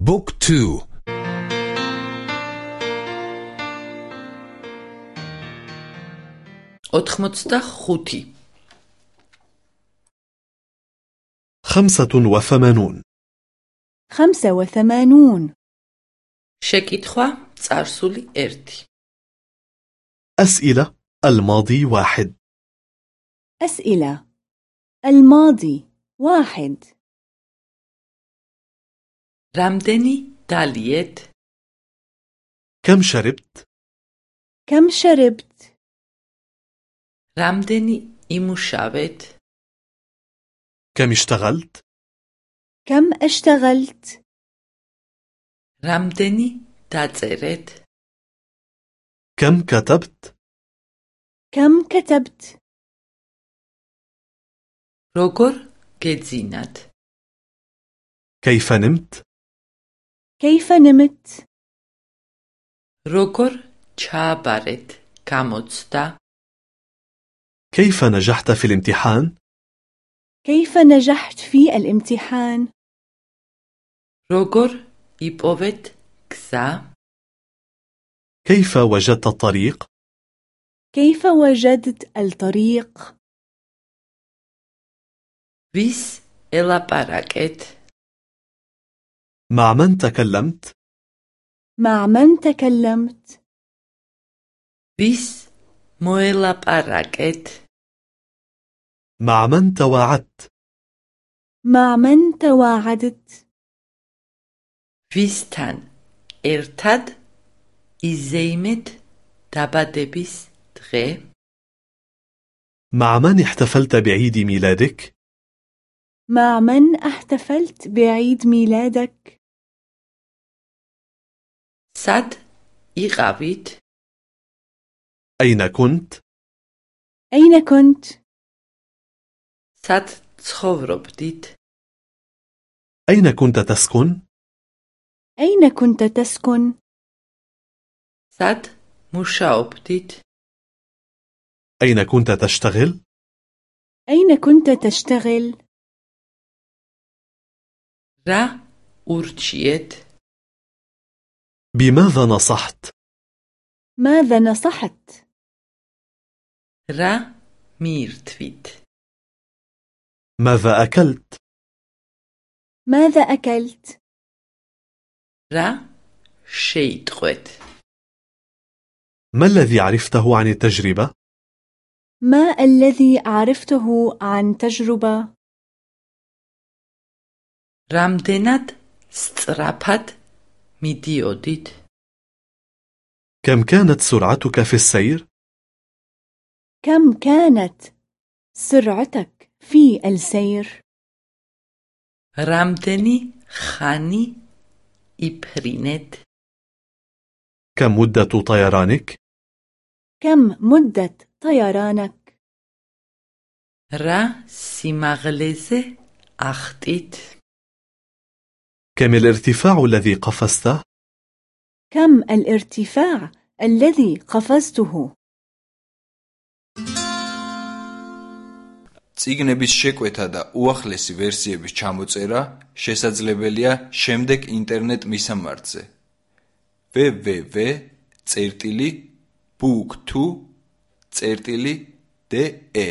بوك تو. أتخمتستا خوتي. خمسة وثمانون. خمسة وثمانون. شكيتخوا تسأرسولي إرتي. أسئلة الماضي واحد. أسئلة. الماضي واحد. رمدني تاليت كم شربت؟ كم شربت؟ رمدني إموشابت كم اشتغلت؟ كم اشتغلت؟ رمدني تاتزرت كم كتبت؟ كم كتبت؟ روكور كيف نمت؟ كيف نمت؟ როგორ ჩააბარეთ გამოცდა كيف نجحت في الامتحان؟ كيف نجحت في الامتحان؟ როგორ იპოვეთ გზა كيف وجدت الطريق؟ كيف وجدت الطريق؟ ვის ელაპარაკეთ مع من تكلمت؟ مع من تكلمت؟ ვის მოელაპარაკეთ مع من تواعدت؟ مع من تواعدت؟ ვისთან ერთად იზეიმეთ დაბადების დღე مع من احتفلت بعيد ميلادك؟ مع من احتفلت بعيد ميلادك؟ სად იყავით أين كنت؟ أين كنت؟ სად ცხოვრობდით أين كنت تسكن؟ أين كنت تسكن؟ სად მუშაობდით أين كنت تشتغل؟ أين كنت تشتغل؟ რა ურჩიეთ بماذا نصحت؟ ماذا نصحت؟ را ميرتفيت ماذا أكلت؟ ماذا أكلت؟ را شيتغت ما الذي عرفته عن التجربة؟ ما الذي عرفته عن تجربة؟ رامدنات سترابت ميتي أوديت كم كانت سرعتك في السير؟ كم كانت سرعتك في السير؟ رامتني خاني إبرينت كم مدة طيرانك؟ كم مدة طيرانك؟ را سيمغلزة اختيت كم الارتفاع الذي قفزته؟ كم الارتفاع الذي قفزته؟ წიგნების შეკვეთა და უახლესი ვერსიების ჩამოწერა შესაძლებელია შემდეგ ინტერნეტ მისამართზე www.book2.de